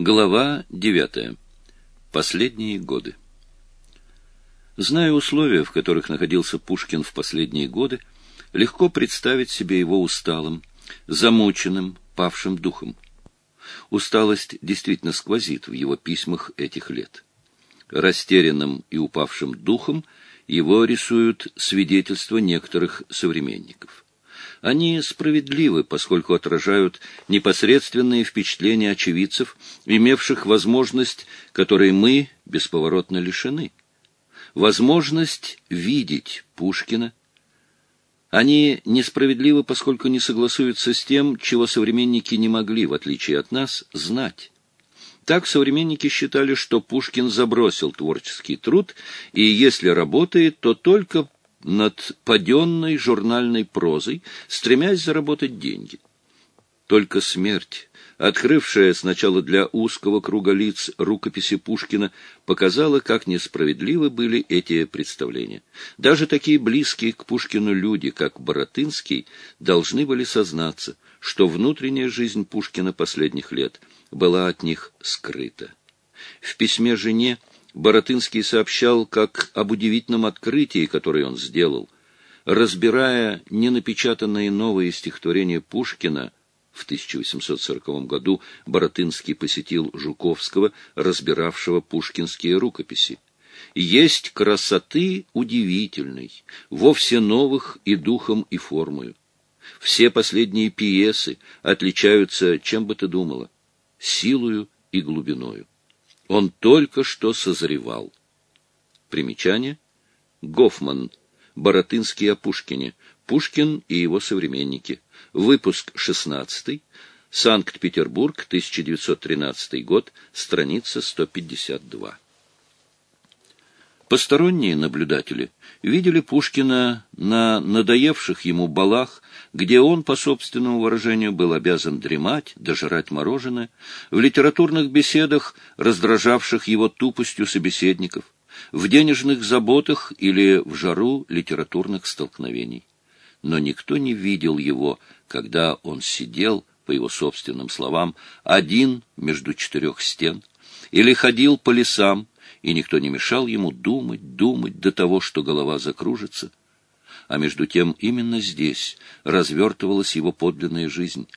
Глава девятая. Последние годы. Зная условия, в которых находился Пушкин в последние годы, легко представить себе его усталым, замученным, павшим духом. Усталость действительно сквозит в его письмах этих лет. Растерянным и упавшим духом его рисуют свидетельства некоторых современников. Они справедливы, поскольку отражают непосредственные впечатления очевидцев, имевших возможность, которой мы бесповоротно лишены. Возможность видеть Пушкина. Они несправедливы, поскольку не согласуются с тем, чего современники не могли, в отличие от нас, знать. Так современники считали, что Пушкин забросил творческий труд, и если работает, то только над паденной журнальной прозой, стремясь заработать деньги. Только смерть, открывшая сначала для узкого круга лиц рукописи Пушкина, показала, как несправедливы были эти представления. Даже такие близкие к Пушкину люди, как Боротынский, должны были сознаться, что внутренняя жизнь Пушкина последних лет была от них скрыта. В письме жене Боротынский сообщал как об удивительном открытии, которое он сделал. Разбирая ненапечатанные новые стихотворения Пушкина, в 1840 году Боротынский посетил Жуковского, разбиравшего пушкинские рукописи. Есть красоты удивительной, вовсе новых и духом, и формою. Все последние пьесы отличаются, чем бы ты думала, силою и глубиною. Он только что созревал. Примечание. Гофман. Боротынский о Пушкине. Пушкин и его современники. Выпуск 16. Санкт-Петербург, 1913 год, страница 152. Посторонние наблюдатели видели Пушкина на надоевших ему балах, где он, по собственному выражению, был обязан дремать, дожирать мороженое, в литературных беседах, раздражавших его тупостью собеседников, в денежных заботах или в жару литературных столкновений. Но никто не видел его, когда он сидел, по его собственным словам, один между четырех стен, или ходил по лесам, и никто не мешал ему думать, думать до того, что голова закружится. А между тем именно здесь развертывалась его подлинная жизнь.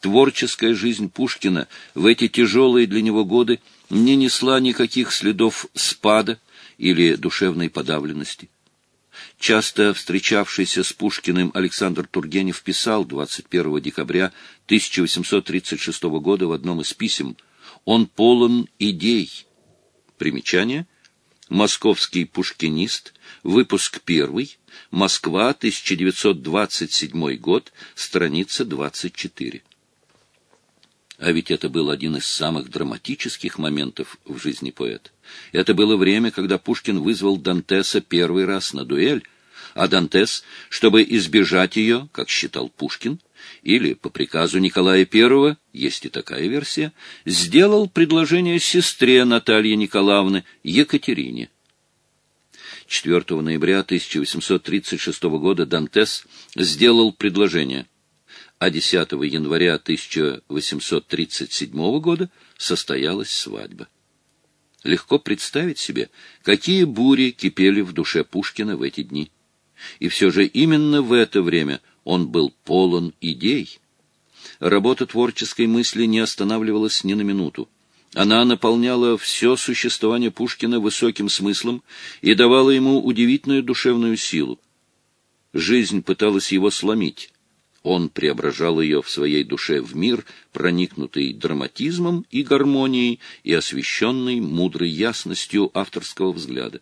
Творческая жизнь Пушкина в эти тяжелые для него годы не несла никаких следов спада или душевной подавленности. Часто встречавшийся с Пушкиным Александр Тургенев писал 21 декабря 1836 года в одном из писем «Он полон идей, Примечание. Московский пушкинист. Выпуск первый. Москва, 1927 год. Страница 24. А ведь это был один из самых драматических моментов в жизни поэта. Это было время, когда Пушкин вызвал Дантеса первый раз на дуэль, а Дантес, чтобы избежать ее, как считал Пушкин, или по приказу Николая I, есть и такая версия, сделал предложение сестре Натальи Николаевны Екатерине. 4 ноября 1836 года Дантес сделал предложение, а 10 января 1837 года состоялась свадьба. Легко представить себе, какие бури кипели в душе Пушкина в эти дни. И все же именно в это время он был полон идей. Работа творческой мысли не останавливалась ни на минуту. Она наполняла все существование Пушкина высоким смыслом и давала ему удивительную душевную силу. Жизнь пыталась его сломить. Он преображал ее в своей душе в мир, проникнутый драматизмом и гармонией и освещенный мудрой ясностью авторского взгляда.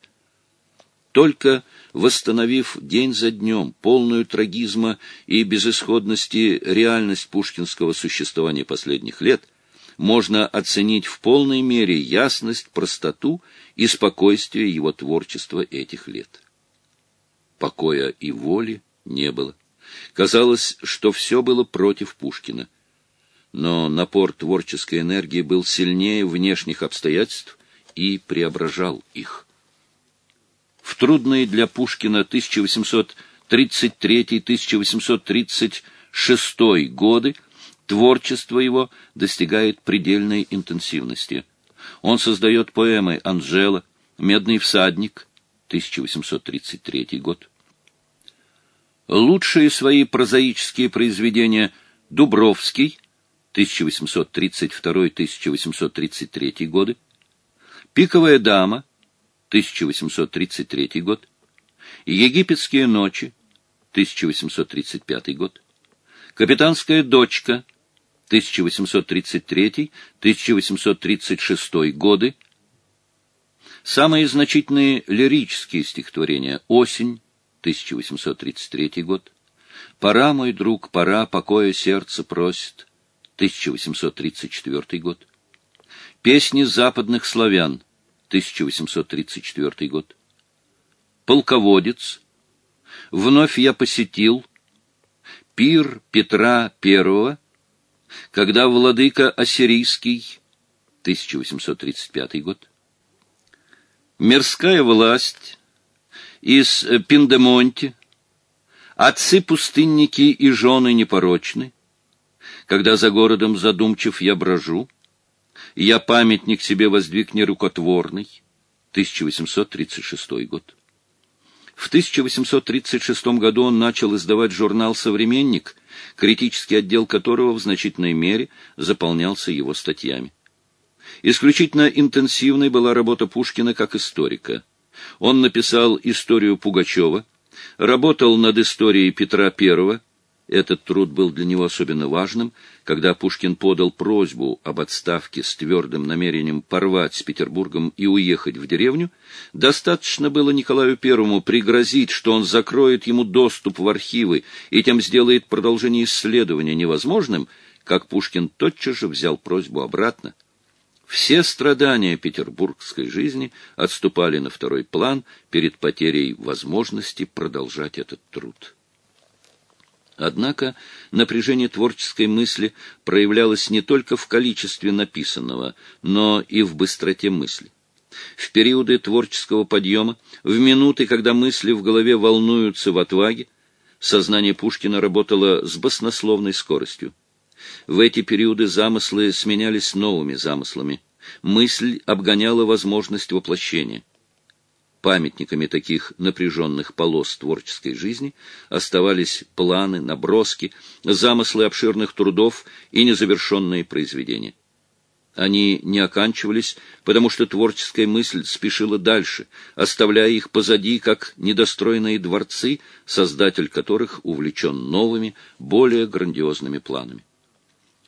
Только восстановив день за днем полную трагизма и безысходности реальность пушкинского существования последних лет, можно оценить в полной мере ясность, простоту и спокойствие его творчества этих лет. Покоя и воли не было. Казалось, что все было против Пушкина. Но напор творческой энергии был сильнее внешних обстоятельств и преображал их в трудные для Пушкина 1833-1836 годы Творчество его достигает предельной интенсивности. Он создает поэмы «Анжела», «Медный всадник», 1833 год. Лучшие свои прозаические произведения «Дубровский», 1832-1833 годы, «Пиковая дама», 1833 год, «Египетские ночи», 1835 год, «Капитанская дочка», 1833-1836 годы, самые значительные лирические стихотворения «Осень», 1833 год, «Пора, мой друг, пора, покоя сердце просит», 1834 год, «Песни западных славян», 1834 год, «Полководец», «Вновь я посетил», «Пир Петра I», «Когда владыка Ассирийский», 1835 год, «Мирская власть», из Пиндемонте, «Отцы-пустынники и жены непорочны», «Когда за городом задумчив я брожу», «Я памятник себе воздвиг нерукотворный», 1836 год. В 1836 году он начал издавать журнал «Современник», критический отдел которого в значительной мере заполнялся его статьями. Исключительно интенсивной была работа Пушкина как историка. Он написал историю Пугачева, работал над историей Петра I, этот труд был для него особенно важным, когда Пушкин подал просьбу об отставке с твердым намерением порвать с Петербургом и уехать в деревню, достаточно было Николаю I пригрозить, что он закроет ему доступ в архивы и тем сделает продолжение исследования невозможным, как Пушкин тотчас же взял просьбу обратно. Все страдания петербургской жизни отступали на второй план перед потерей возможности продолжать этот труд. Однако напряжение творческой мысли проявлялось не только в количестве написанного, но и в быстроте мысли. В периоды творческого подъема, в минуты, когда мысли в голове волнуются в отваге, сознание Пушкина работало с баснословной скоростью. В эти периоды замыслы сменялись новыми замыслами. Мысль обгоняла возможность воплощения. Памятниками таких напряженных полос творческой жизни оставались планы, наброски, замыслы обширных трудов и незавершенные произведения. Они не оканчивались, потому что творческая мысль спешила дальше, оставляя их позади, как недостроенные дворцы, создатель которых увлечен новыми, более грандиозными планами.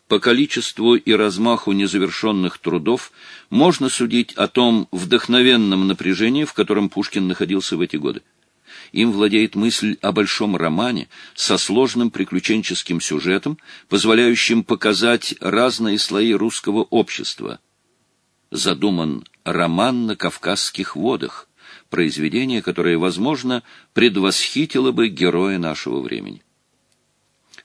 По количеству и размаху незавершенных трудов можно судить о том вдохновенном напряжении, в котором Пушкин находился в эти годы. Им владеет мысль о большом романе со сложным приключенческим сюжетом, позволяющим показать разные слои русского общества. Задуман роман на Кавказских водах, произведение, которое, возможно, предвосхитило бы героя нашего времени.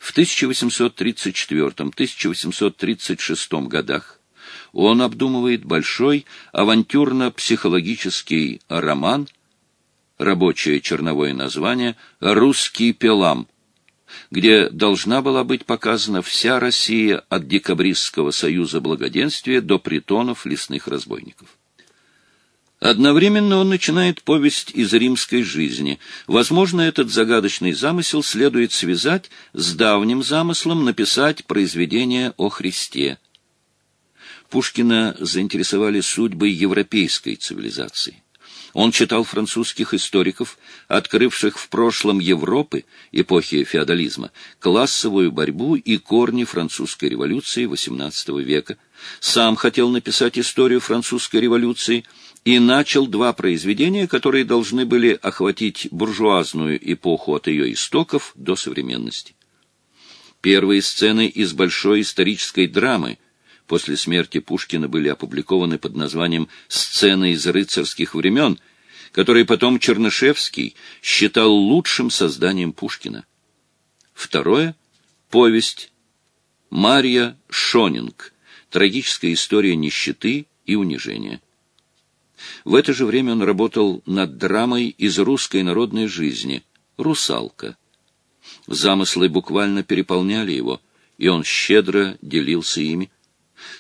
В 1834-1836 годах он обдумывает большой авантюрно-психологический роман, рабочее черновое название «Русский пелам», где должна была быть показана вся Россия от декабристского союза благоденствия до притонов лесных разбойников. Одновременно он начинает повесть из римской жизни. Возможно, этот загадочный замысел следует связать с давним замыслом написать произведение о Христе. Пушкина заинтересовали судьбы европейской цивилизации. Он читал французских историков, открывших в прошлом Европы, эпохи феодализма, классовую борьбу и корни французской революции XVIII века. Сам хотел написать историю французской революции и начал два произведения, которые должны были охватить буржуазную эпоху от ее истоков до современности. Первые сцены из большой исторической драмы после смерти Пушкина были опубликованы под названием «Сцены из рыцарских времен», которые потом Чернышевский считал лучшим созданием Пушкина. Второе — повесть Марья Шонинг «Трагическая история нищеты и унижения». В это же время он работал над драмой из русской народной жизни «Русалка». Замыслы буквально переполняли его — и он щедро делился ими.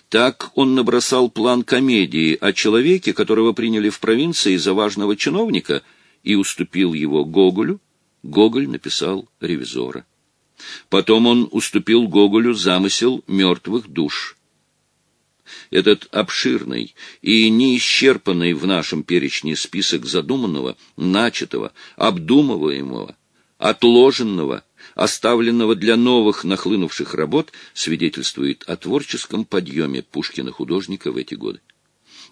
Так он набросал план комедии о человеке, которого приняли в провинции за важного чиновника, и уступил его Гоголю. Гоголь написал «Ревизора». Потом он уступил Гоголю замысел мертвых душ. Этот обширный и неисчерпанный в нашем перечне список задуманного, начатого, обдумываемого, отложенного, оставленного для новых нахлынувших работ, свидетельствует о творческом подъеме Пушкина-художника в эти годы.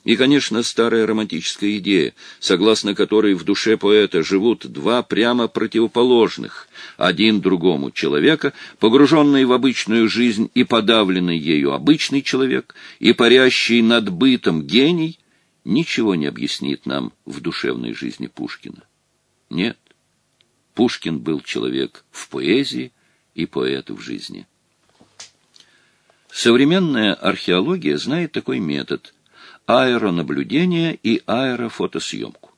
И, конечно, старая романтическая идея, согласно которой в душе поэта живут два прямо противоположных, один другому человека, погруженный в обычную жизнь и подавленный ею обычный человек, и парящий над бытом гений, ничего не объяснит нам в душевной жизни Пушкина. Нет, Пушкин был человек в поэзии и поэт в жизни. Современная археология знает такой метод – аэронаблюдение и аэрофотосъемку.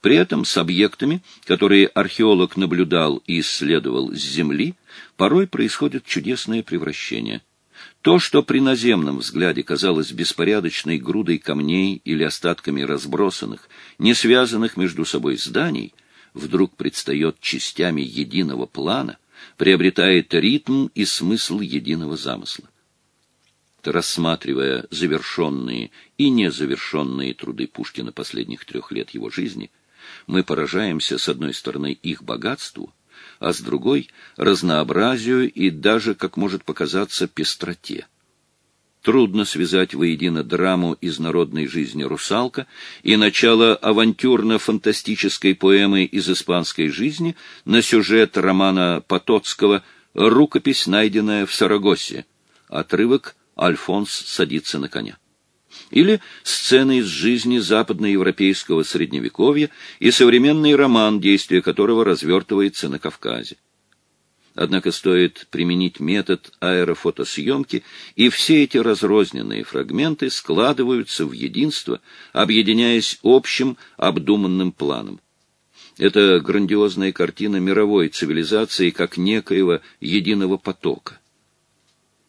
При этом с объектами, которые археолог наблюдал и исследовал с Земли, порой происходит чудесное превращение. То, что при наземном взгляде казалось беспорядочной грудой камней или остатками разбросанных, не связанных между собой зданий, вдруг предстает частями единого плана, приобретает ритм и смысл единого замысла рассматривая завершенные и незавершенные труды Пушкина последних трех лет его жизни, мы поражаемся, с одной стороны, их богатству, а с другой — разнообразию и даже, как может показаться, пестроте. Трудно связать воедино драму из народной жизни «Русалка» и начало авантюрно-фантастической поэмы из испанской жизни на сюжет романа Потоцкого «Рукопись, найденная в Сарагосе», отрывок Альфонс садится на коня. Или сцены из жизни западноевропейского средневековья и современный роман, действие которого развертывается на Кавказе. Однако стоит применить метод аэрофотосъемки, и все эти разрозненные фрагменты складываются в единство, объединяясь общим обдуманным планом. Это грандиозная картина мировой цивилизации как некоего единого потока.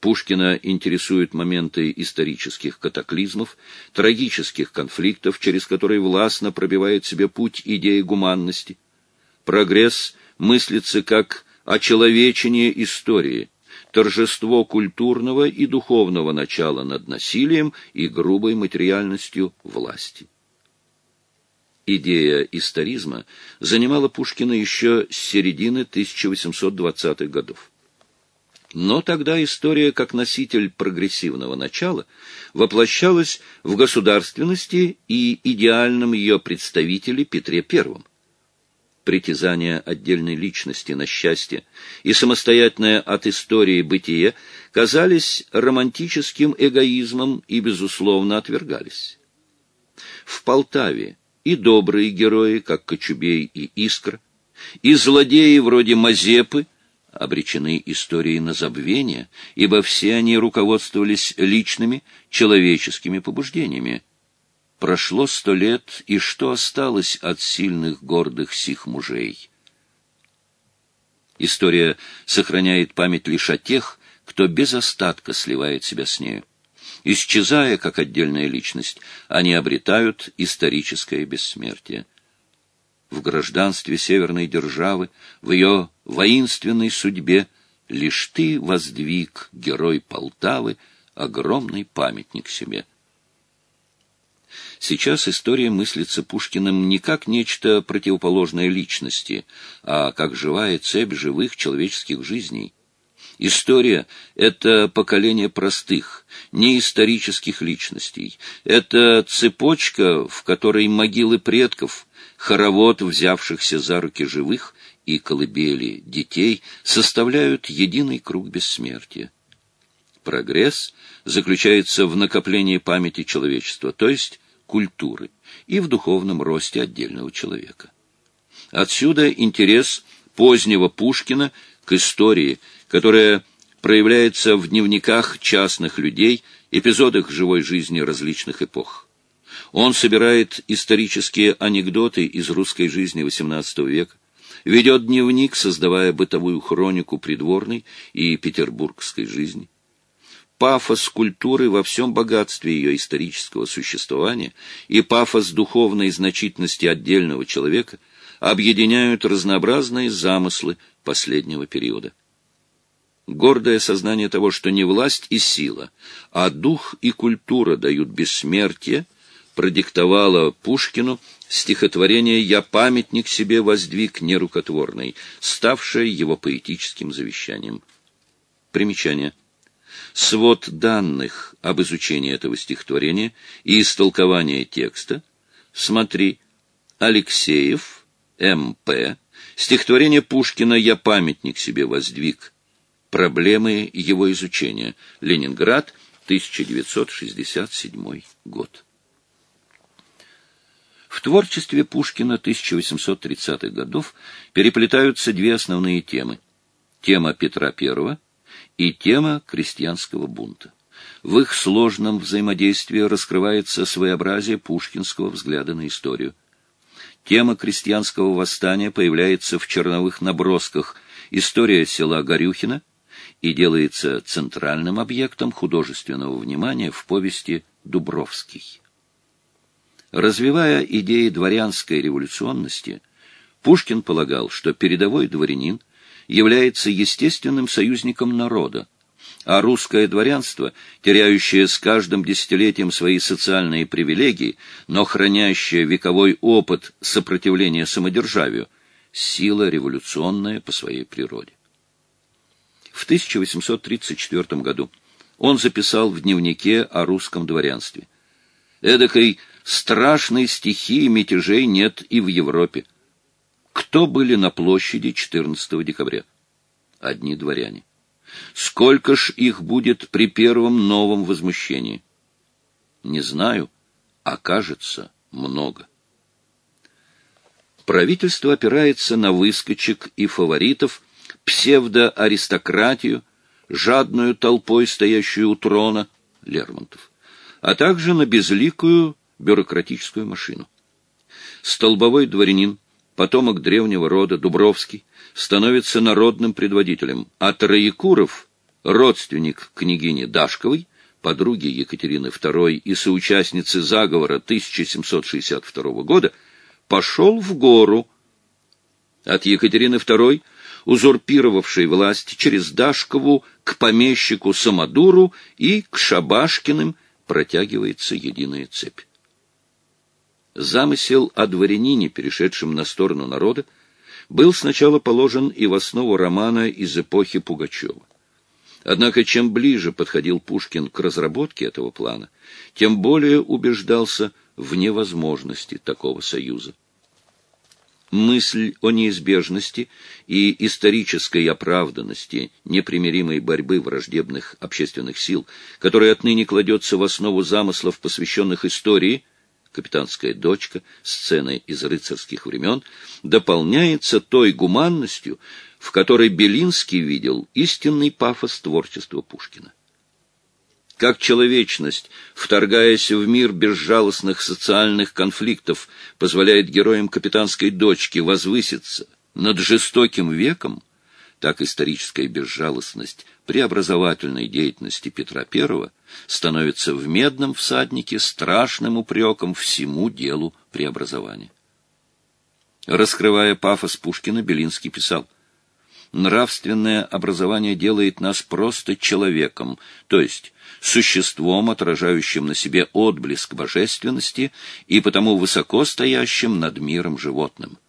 Пушкина интересуют моменты исторических катаклизмов, трагических конфликтов, через которые властно пробивает себе путь идеи гуманности. Прогресс мыслится как очеловечение истории, торжество культурного и духовного начала над насилием и грубой материальностью власти. Идея историзма занимала Пушкина еще с середины 1820-х годов. Но тогда история, как носитель прогрессивного начала, воплощалась в государственности и идеальном ее представителе Петре I. Притязание отдельной личности на счастье и самостоятельное от истории бытие казались романтическим эгоизмом и, безусловно, отвергались. В Полтаве и добрые герои, как Кочубей и Искра, и злодеи вроде Мазепы – обречены историей на забвение, ибо все они руководствовались личными человеческими побуждениями. Прошло сто лет, и что осталось от сильных гордых сих мужей? История сохраняет память лишь о тех, кто без остатка сливает себя с нею. Исчезая как отдельная личность, они обретают историческое бессмертие в гражданстве северной державы, в ее воинственной судьбе, лишь ты воздвиг, герой Полтавы, огромный памятник себе. Сейчас история мыслится Пушкиным не как нечто противоположное личности, а как живая цепь живых человеческих жизней. История — это поколение простых, неисторических личностей. Это цепочка, в которой могилы предков — хоровод взявшихся за руки живых и колыбели детей составляют единый круг бессмертия. Прогресс заключается в накоплении памяти человечества, то есть культуры, и в духовном росте отдельного человека. Отсюда интерес позднего Пушкина к истории, которая проявляется в дневниках частных людей, эпизодах живой жизни различных эпох. Он собирает исторические анекдоты из русской жизни XVIII века, ведет дневник, создавая бытовую хронику придворной и петербургской жизни. Пафос культуры во всем богатстве ее исторического существования и пафос духовной значительности отдельного человека объединяют разнообразные замыслы последнего периода. Гордое сознание того, что не власть и сила, а дух и культура дают бессмертие, продиктовало Пушкину стихотворение «Я памятник себе воздвиг нерукотворный», ставшее его поэтическим завещанием. Примечание. Свод данных об изучении этого стихотворения и истолкование текста смотри Алексеев, М.П., стихотворение Пушкина «Я памятник себе воздвиг», проблемы его изучения, Ленинград, 1967 год. В творчестве Пушкина 1830-х годов переплетаются две основные темы. Тема Петра I и тема крестьянского бунта. В их сложном взаимодействии раскрывается своеобразие пушкинского взгляда на историю. Тема крестьянского восстания появляется в черновых набросках «История села Горюхина» и делается центральным объектом художественного внимания в повести «Дубровский». Развивая идеи дворянской революционности, Пушкин полагал, что передовой дворянин является естественным союзником народа, а русское дворянство, теряющее с каждым десятилетием свои социальные привилегии, но хранящее вековой опыт сопротивления самодержавию, сила революционная по своей природе. В 1834 году он записал в дневнике о русском дворянстве. Эдакой страшной стихии мятежей нет и в Европе. Кто были на площади 14 декабря? Одни дворяне. Сколько ж их будет при первом новом возмущении? Не знаю, а кажется, много. Правительство опирается на выскочек и фаворитов, псевдоаристократию, жадную толпой, стоящую у трона, Лермонтов, а также на безликую бюрократическую машину. Столбовой дворянин, потомок древнего рода Дубровский, становится народным предводителем, а Троекуров, родственник княгини Дашковой, подруги Екатерины II и соучастницы заговора 1762 года, пошел в гору. От Екатерины II, узурпировавшей власть через Дашкову, к помещику Самодуру и к Шабашкиным протягивается единая цепь. Замысел о дворянине, перешедшем на сторону народа, был сначала положен и в основу романа из эпохи Пугачева. Однако чем ближе подходил Пушкин к разработке этого плана, тем более убеждался в невозможности такого союза. Мысль о неизбежности и исторической оправданности непримиримой борьбы враждебных общественных сил, которая отныне кладется в основу замыслов, посвященных истории – капитанская дочка, сцены из рыцарских времен, дополняется той гуманностью, в которой Белинский видел истинный пафос творчества Пушкина. Как человечность, вторгаясь в мир безжалостных социальных конфликтов, позволяет героям капитанской дочки возвыситься над жестоким веком, так историческая безжалостность преобразовательной деятельности Петра I становится в «Медном всаднике» страшным упреком всему делу преобразования. Раскрывая пафос Пушкина, Белинский писал «Нравственное образование делает нас просто человеком, то есть существом, отражающим на себе отблеск божественности и потому высоко стоящим над миром животным».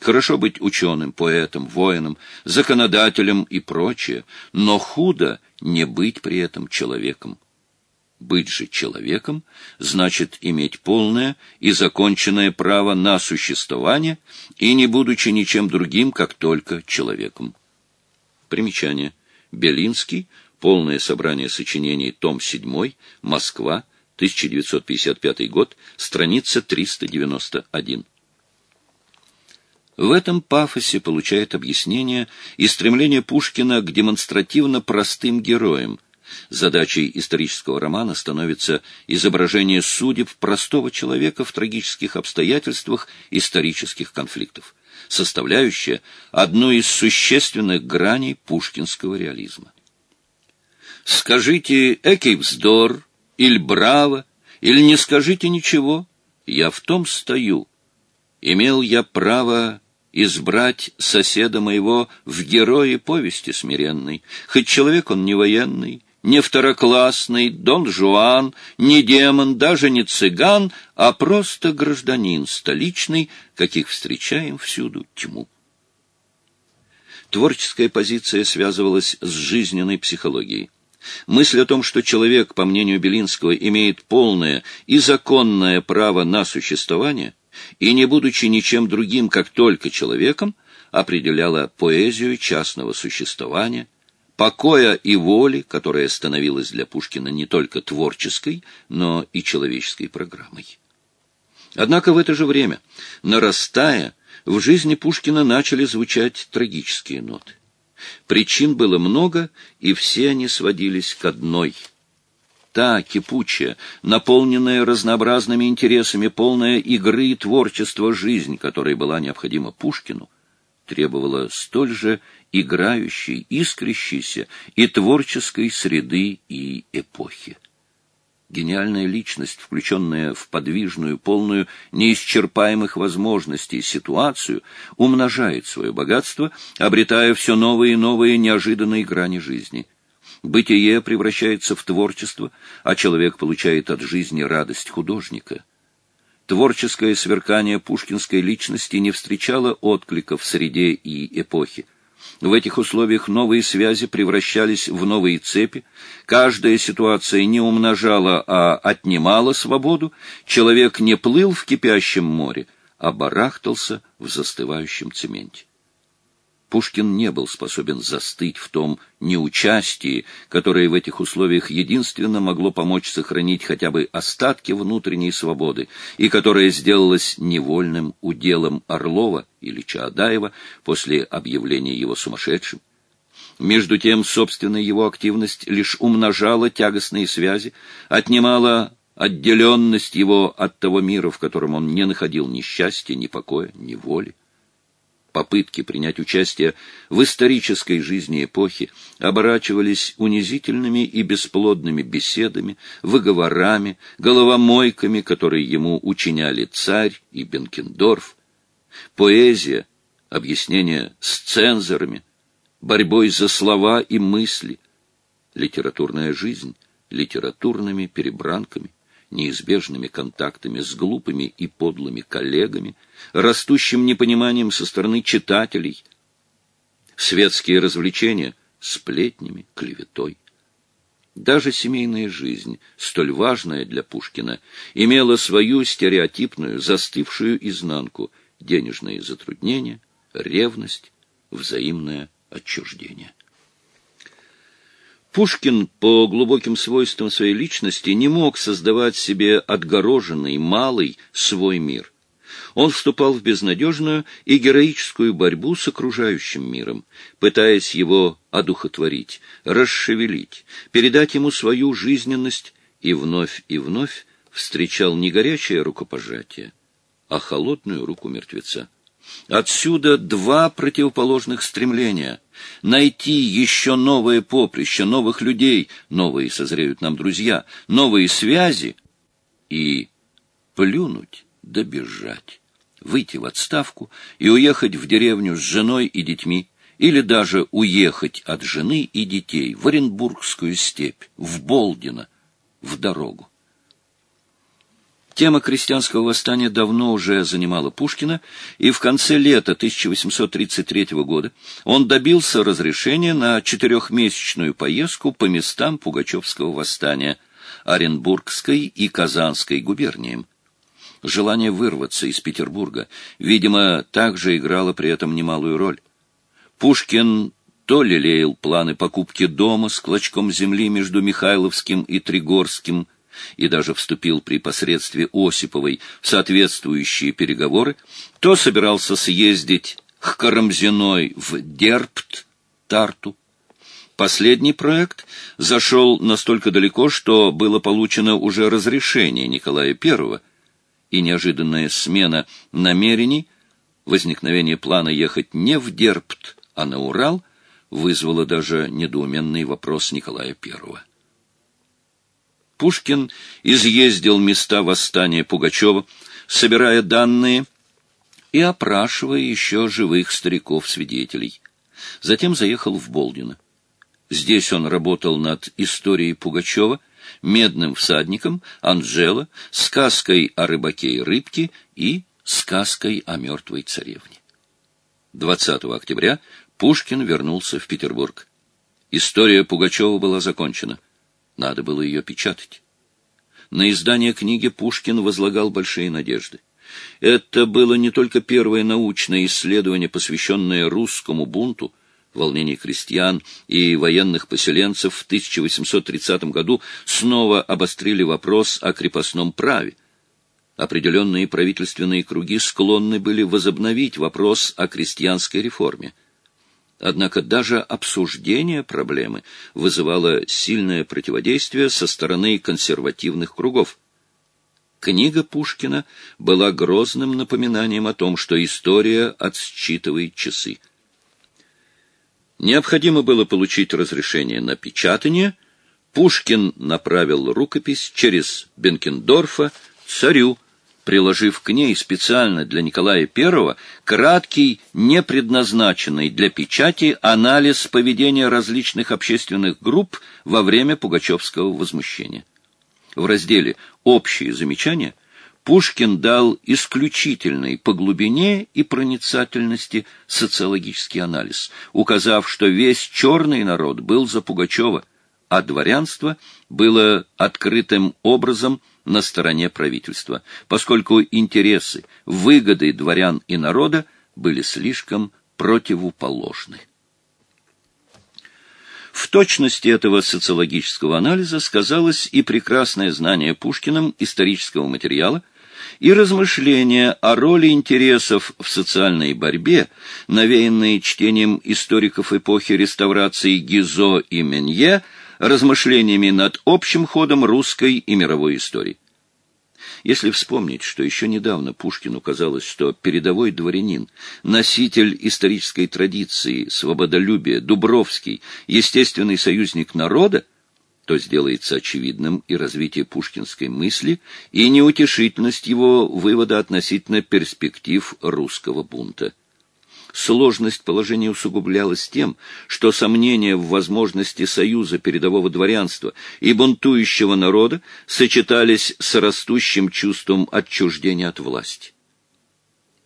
Хорошо быть ученым, поэтом, воином, законодателем и прочее, но худо не быть при этом человеком. Быть же человеком значит иметь полное и законченное право на существование и не будучи ничем другим, как только человеком. Примечание. Белинский. Полное собрание сочинений. Том 7. Москва. 1955 год. Страница 391. В этом пафосе получает объяснение и стремление Пушкина к демонстративно простым героям. Задачей исторического романа становится изображение судеб простого человека в трагических обстоятельствах исторических конфликтов. составляющая одну из существенных граней пушкинского реализма. Скажите «экий вздор» или «браво», или не скажите ничего, я в том стою. Имел я право избрать соседа моего в герои повести смиренной, хоть человек он не военный, не второклассный, Дон Жуан, не демон, даже не цыган, а просто гражданин столичный, каких встречаем всюду тьму. Творческая позиция связывалась с жизненной психологией. Мысль о том, что человек, по мнению Белинского, имеет полное и законное право на существование, и не будучи ничем другим, как только человеком, определяла поэзию частного существования, покоя и воли, которая становилась для Пушкина не только творческой, но и человеческой программой. Однако в это же время, нарастая, в жизни Пушкина начали звучать трагические ноты. Причин было много, и все они сводились к одной. Та кипучая, наполненная разнообразными интересами, полная игры и творчества жизнь, которая была необходима Пушкину, требовала столь же играющей, искрящейся и творческой среды и эпохи. Гениальная личность, включенная в подвижную, полную неисчерпаемых возможностей ситуацию, умножает свое богатство, обретая все новые и новые неожиданные грани жизни. Бытие превращается в творчество, а человек получает от жизни радость художника. Творческое сверкание пушкинской личности не встречало отклика в среде и эпохи. В этих условиях новые связи превращались в новые цепи, каждая ситуация не умножала, а отнимала свободу, человек не плыл в кипящем море, а барахтался в застывающем цементе. Пушкин не был способен застыть в том неучастии, которое в этих условиях единственно могло помочь сохранить хотя бы остатки внутренней свободы, и которое сделалось невольным уделом Орлова или Чаадаева после объявления его сумасшедшим. Между тем, собственная его активность лишь умножала тягостные связи, отнимала отделенность его от того мира, в котором он не находил ни счастья, ни покоя, ни воли попытки принять участие в исторической жизни эпохи оборачивались унизительными и бесплодными беседами, выговорами, головомойками, которые ему учиняли царь и Бенкендорф, поэзия, объяснение с цензорами, борьбой за слова и мысли, литературная жизнь литературными перебранками, неизбежными контактами с глупыми и подлыми коллегами, растущим непониманием со стороны читателей, светские развлечения сплетнями, клеветой. Даже семейная жизнь, столь важная для Пушкина, имела свою стереотипную, застывшую изнанку, денежные затруднения, ревность, взаимное отчуждение. Пушкин по глубоким свойствам своей личности не мог создавать себе отгороженный, малый свой мир. Он вступал в безнадежную и героическую борьбу с окружающим миром, пытаясь его одухотворить, расшевелить, передать ему свою жизненность, и вновь и вновь встречал не горячее рукопожатие, а холодную руку мертвеца. Отсюда два противоположных стремления — найти еще новое поприще, новых людей, новые созреют нам друзья, новые связи. И плюнуть да бежать, выйти в отставку и уехать в деревню с женой и детьми, или даже уехать от жены и детей в Оренбургскую степь, в Болдино, в дорогу. Тема крестьянского восстания давно уже занимала Пушкина, и в конце лета 1833 года он добился разрешения на четырехмесячную поездку по местам Пугачевского восстания Оренбургской и Казанской губерниям. Желание вырваться из Петербурга, видимо, также играло при этом немалую роль. Пушкин то лелеял планы покупки дома с клочком земли между Михайловским и Тригорским, и даже вступил при посредстве Осиповой в соответствующие переговоры, то собирался съездить к Карамзиной в Дерпт, Тарту. Последний проект зашел настолько далеко, что было получено уже разрешение Николая I, и неожиданная смена намерений Возникновение плана ехать не в Дерпт, а на Урал вызвало даже недоуменный вопрос Николая I. Пушкин изъездил места восстания Пугачева, собирая данные и опрашивая еще живых стариков-свидетелей. Затем заехал в Болдино. Здесь он работал над историей Пугачева, «Медным всадником», «Анжела», «Сказкой о рыбаке и рыбке» и «Сказкой о мертвой царевне». 20 октября Пушкин вернулся в Петербург. История Пугачева была закончена. Надо было ее печатать. На издание книги Пушкин возлагал большие надежды. Это было не только первое научное исследование, посвященное русскому бунту, волнений крестьян и военных поселенцев в 1830 году снова обострили вопрос о крепостном праве. Определенные правительственные круги склонны были возобновить вопрос о крестьянской реформе. Однако даже обсуждение проблемы вызывало сильное противодействие со стороны консервативных кругов. Книга Пушкина была грозным напоминанием о том, что история отсчитывает часы. Необходимо было получить разрешение на печатание. Пушкин направил рукопись через Бенкендорфа царю, приложив к ней специально для Николая I краткий, не предназначенный для печати анализ поведения различных общественных групп во время пугачевского возмущения. В разделе «Общие замечания» Пушкин дал исключительный по глубине и проницательности социологический анализ, указав, что весь черный народ был за Пугачева, а дворянство было открытым образом на стороне правительства, поскольку интересы, выгоды дворян и народа были слишком противоположны. В точности этого социологического анализа сказалось и прекрасное знание Пушкиным исторического материала, и размышления о роли интересов в социальной борьбе, навеянные чтением историков эпохи реставрации Гизо и Менье, размышлениями над общим ходом русской и мировой истории. Если вспомнить, что еще недавно Пушкину казалось, что передовой дворянин, носитель исторической традиции, свободолюбия, Дубровский, естественный союзник народа, то сделается очевидным и развитие пушкинской мысли, и неутешительность его вывода относительно перспектив русского бунта. Сложность положения усугублялась тем, что сомнения в возможности союза передового дворянства и бунтующего народа сочетались с растущим чувством отчуждения от власти.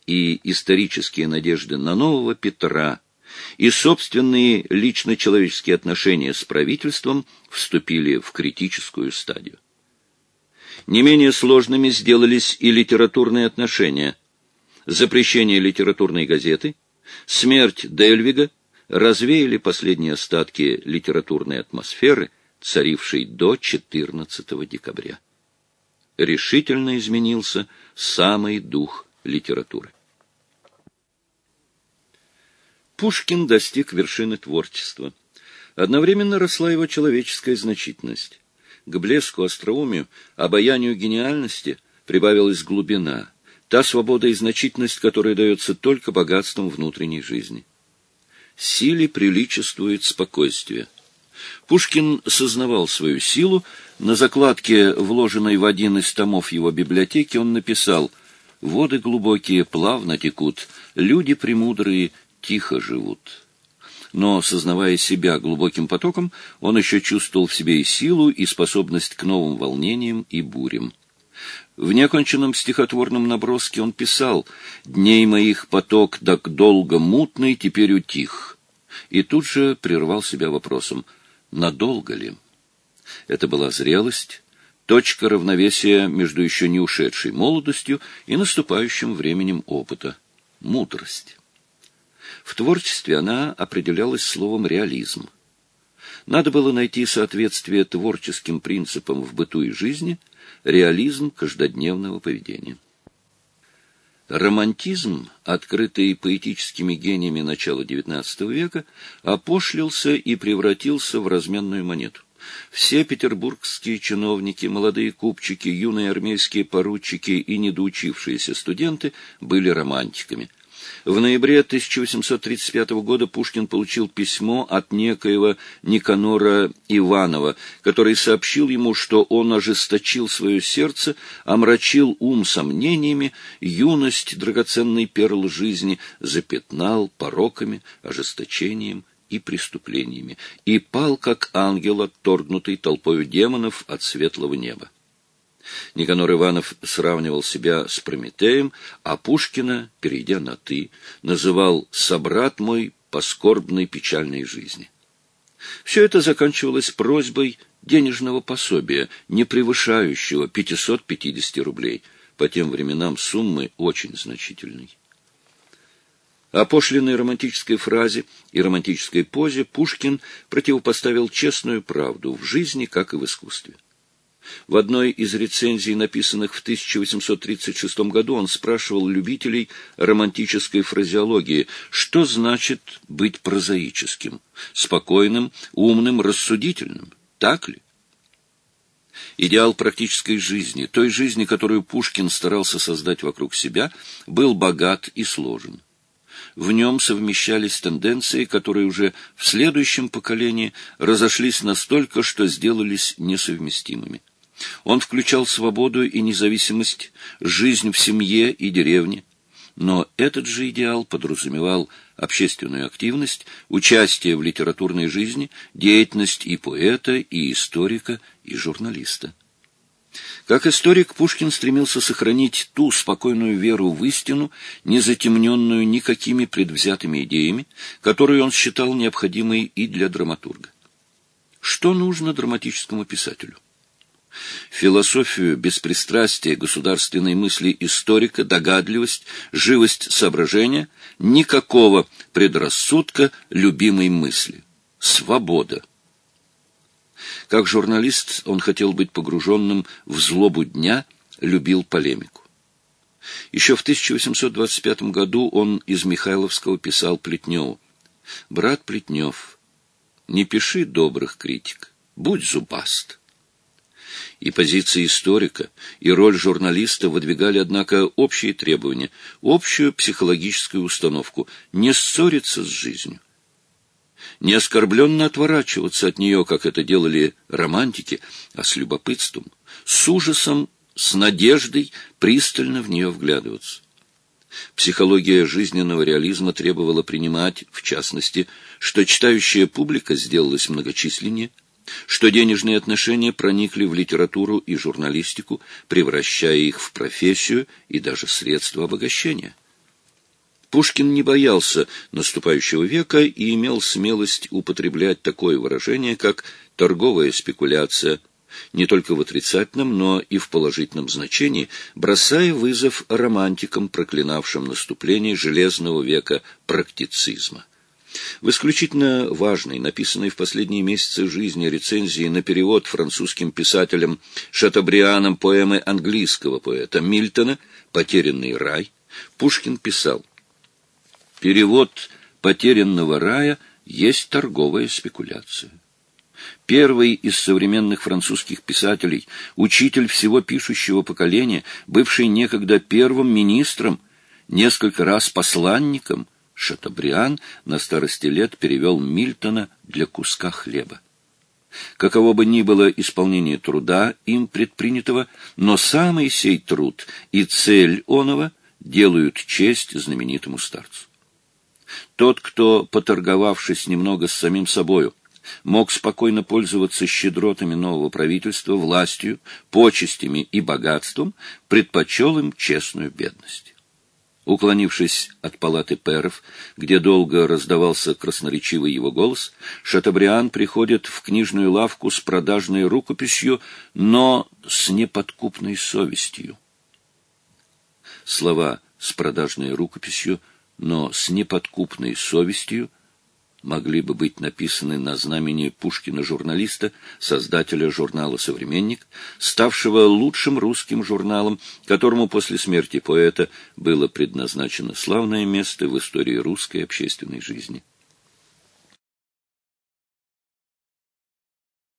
И исторические надежды на нового Петра и собственные лично-человеческие отношения с правительством вступили в критическую стадию. Не менее сложными сделались и литературные отношения. Запрещение литературной газеты – Смерть Дельвига развеяли последние остатки литературной атмосферы, царившей до 14 декабря. Решительно изменился самый дух литературы. Пушкин достиг вершины творчества. Одновременно росла его человеческая значительность. К блеску, остроумию, обаянию гениальности прибавилась глубина, та свобода и значительность, которая дается только богатством внутренней жизни. Силе приличествует спокойствие. Пушкин сознавал свою силу. На закладке, вложенной в один из томов его библиотеки, он написал «Воды глубокие плавно текут, люди премудрые тихо живут». Но, сознавая себя глубоким потоком, он еще чувствовал в себе и силу, и способность к новым волнениям и бурям. В неоконченном стихотворном наброске он писал «Дней моих поток так долго мутный теперь утих». И тут же прервал себя вопросом «Надолго ли?» Это была зрелость, точка равновесия между еще не ушедшей молодостью и наступающим временем опыта, мудрость. В творчестве она определялась словом «реализм». Надо было найти соответствие творческим принципам в быту и жизни – реализм каждодневного поведения. Романтизм, открытый поэтическими гениями начала XIX века, опошлился и превратился в разменную монету. Все петербургские чиновники, молодые купчики, юные армейские поручики и недоучившиеся студенты были романтиками – В ноябре 1835 года Пушкин получил письмо от некоего Никанора Иванова, который сообщил ему, что он ожесточил свое сердце, омрачил ум сомнениями, юность, драгоценный перл жизни, запятнал пороками, ожесточением и преступлениями, и пал, как ангел, отторгнутый толпою демонов от светлого неба. Никанор Иванов сравнивал себя с Прометеем, а Пушкина, перейдя на «ты», называл «собрат мой по скорбной печальной жизни». Все это заканчивалось просьбой денежного пособия, не превышающего 550 рублей, по тем временам суммы очень значительной. Опошленной романтической фразе и романтической позе Пушкин противопоставил честную правду в жизни, как и в искусстве. В одной из рецензий, написанных в 1836 году, он спрашивал любителей романтической фразеологии, что значит быть прозаическим, спокойным, умным, рассудительным, так ли? Идеал практической жизни, той жизни, которую Пушкин старался создать вокруг себя, был богат и сложен. В нем совмещались тенденции, которые уже в следующем поколении разошлись настолько, что сделались несовместимыми. Он включал свободу и независимость, жизнь в семье и деревне. Но этот же идеал подразумевал общественную активность, участие в литературной жизни, деятельность и поэта, и историка, и журналиста. Как историк, Пушкин стремился сохранить ту спокойную веру в истину, не затемненную никакими предвзятыми идеями, которую он считал необходимой и для драматурга. Что нужно драматическому писателю? Философию беспристрастия государственной мысли историка, догадливость, живость соображения, никакого предрассудка любимой мысли. Свобода. Как журналист он хотел быть погруженным в злобу дня, любил полемику. Еще в 1825 году он из Михайловского писал Плетневу. «Брат Плетнев, не пиши добрых критик, будь зубаст». И позиция историка, и роль журналиста выдвигали, однако, общие требования, общую психологическую установку – не ссориться с жизнью. Не оскорбленно отворачиваться от нее, как это делали романтики, а с любопытством, с ужасом, с надеждой пристально в нее вглядываться. Психология жизненного реализма требовала принимать, в частности, что читающая публика сделалась многочисленнее – что денежные отношения проникли в литературу и журналистику, превращая их в профессию и даже средства обогащения. Пушкин не боялся наступающего века и имел смелость употреблять такое выражение, как «торговая спекуляция», не только в отрицательном, но и в положительном значении, бросая вызов романтикам, проклинавшим наступление железного века практицизма. В исключительно важной, написанной в последние месяцы жизни рецензии на перевод французским писателем Шатобрианом поэмы английского поэта Мильтона «Потерянный рай» Пушкин писал «Перевод «Потерянного рая» есть торговая спекуляция». Первый из современных французских писателей, учитель всего пишущего поколения, бывший некогда первым министром, несколько раз посланником, Шатобриан на старости лет перевел Мильтона для куска хлеба. Каково бы ни было исполнение труда им предпринятого, но самый сей труд и цель оного делают честь знаменитому старцу. Тот, кто, поторговавшись немного с самим собою, мог спокойно пользоваться щедротами нового правительства, властью, почестями и богатством, предпочел им честную бедность. Уклонившись от палаты перов, где долго раздавался красноречивый его голос, Шатабриан приходит в книжную лавку с продажной рукописью, но с неподкупной совестью. Слова «с продажной рукописью», но с неподкупной совестью — могли бы быть написаны на знамени Пушкина-журналиста, создателя журнала «Современник», ставшего лучшим русским журналом, которому после смерти поэта было предназначено славное место в истории русской общественной жизни.